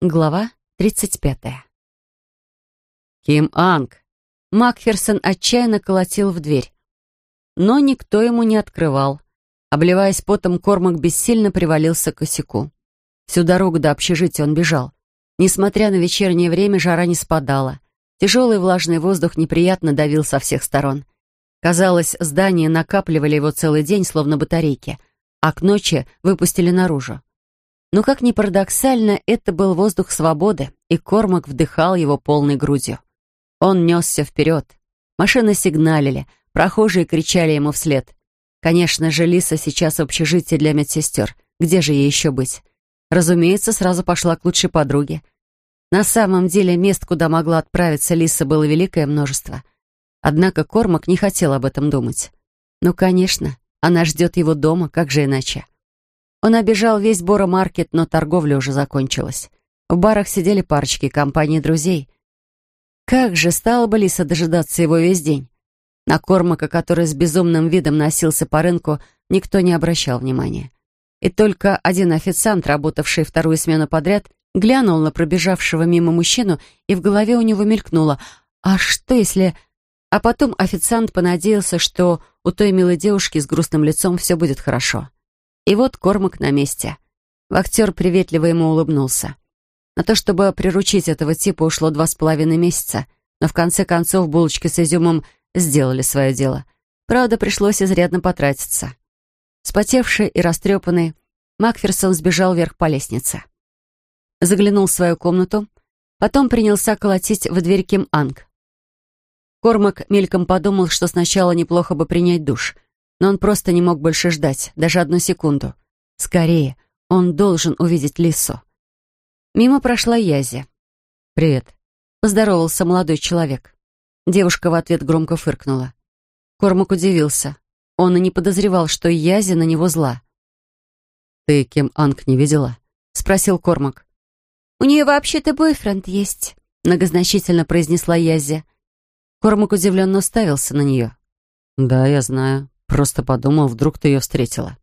Глава 35. Ким Анг. Макферсон отчаянно колотил в дверь. Но никто ему не открывал. Обливаясь потом, Кормак бессильно привалился к косяку. Всю дорогу до общежития он бежал. Несмотря на вечернее время, жара не спадала. Тяжелый влажный воздух неприятно давил со всех сторон. Казалось, здания накапливали его целый день, словно батарейки, а к ночи выпустили наружу. Но, как ни парадоксально, это был воздух свободы, и Кормак вдыхал его полной грудью. Он несся вперед. Машины сигналили, прохожие кричали ему вслед. Конечно же, Лиса сейчас в общежитии для медсестер. Где же ей еще быть? Разумеется, сразу пошла к лучшей подруге. На самом деле, мест, куда могла отправиться Лиса, было великое множество. Однако Кормак не хотел об этом думать. Ну, конечно, она ждет его дома, как же иначе? Он обежал весь Бора-маркет, но торговля уже закончилась. В барах сидели парочки компании друзей. Как же стала бы Лиса дожидаться его весь день? На Кормака, который с безумным видом носился по рынку, никто не обращал внимания. И только один официант, работавший вторую смену подряд, глянул на пробежавшего мимо мужчину, и в голове у него мелькнуло «А что если...» А потом официант понадеялся, что у той милой девушки с грустным лицом все будет хорошо. И вот Кормак на месте. Вахтер приветливо ему улыбнулся. На то, чтобы приручить этого типа, ушло два с половиной месяца, но в конце концов булочки с изюмом сделали свое дело. Правда, пришлось изрядно потратиться. Спотевший и растрепанный, Макферсон сбежал вверх по лестнице. Заглянул в свою комнату, потом принялся колотить в дверь Ким Анг. Кормак мельком подумал, что сначала неплохо бы принять душ — но он просто не мог больше ждать, даже одну секунду. Скорее, он должен увидеть Лису. Мимо прошла Язи. «Привет», — поздоровался молодой человек. Девушка в ответ громко фыркнула. Кормак удивился. Он и не подозревал, что Язи на него зла. «Ты Кем Анг не видела?» — спросил Кормак. «У нее вообще-то бойфренд есть», — многозначительно произнесла Язи. Кормак удивленно уставился на нее. «Да, я знаю. Просто подумал, вдруг ты ее встретила.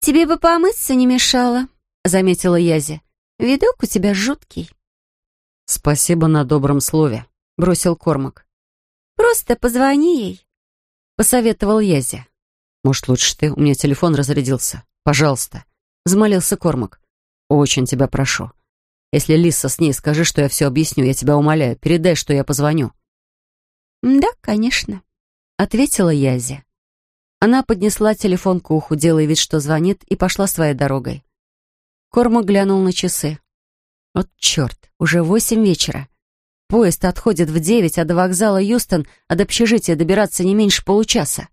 «Тебе бы помыться не мешало», — заметила Язи. «Видок у тебя жуткий». «Спасибо на добром слове», — бросил Кормак. «Просто позвони ей», — посоветовал Язи. «Может, лучше ты? У меня телефон разрядился. Пожалуйста», — взмолился Кормак. «Очень тебя прошу. Если Лиса с ней, скажи, что я все объясню. Я тебя умоляю. Передай, что я позвоню». «Да, конечно», — ответила Язи. Она поднесла телефон к уху, делая вид, что звонит, и пошла своей дорогой. Корма глянул на часы. Вот черт, уже восемь вечера. Поезд отходит в девять, а до вокзала Юстон от общежития добираться не меньше получаса.